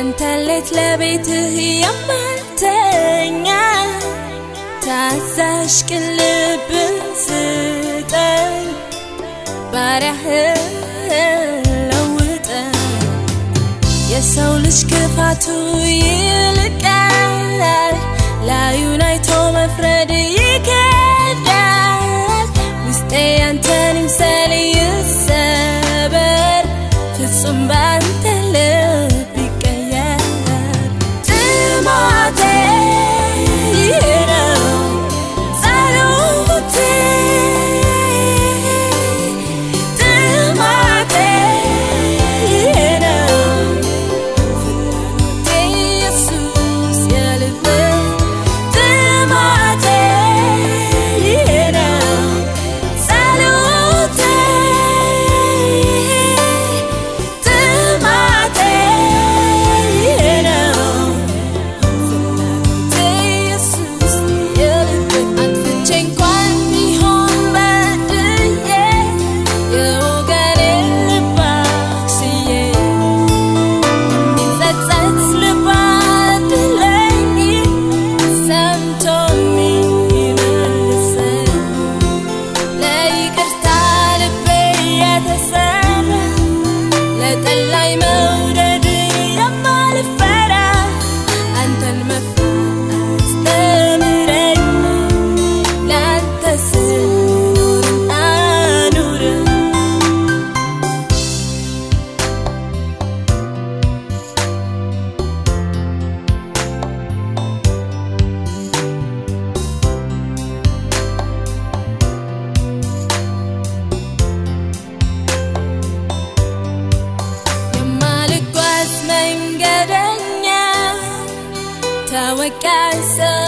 أنت اللي تلبيته يما التنيا تعزاش كل بنستن بارح لوتن يا سولش كفاتو يلقال لا يونايتو مفرد يكال cancer.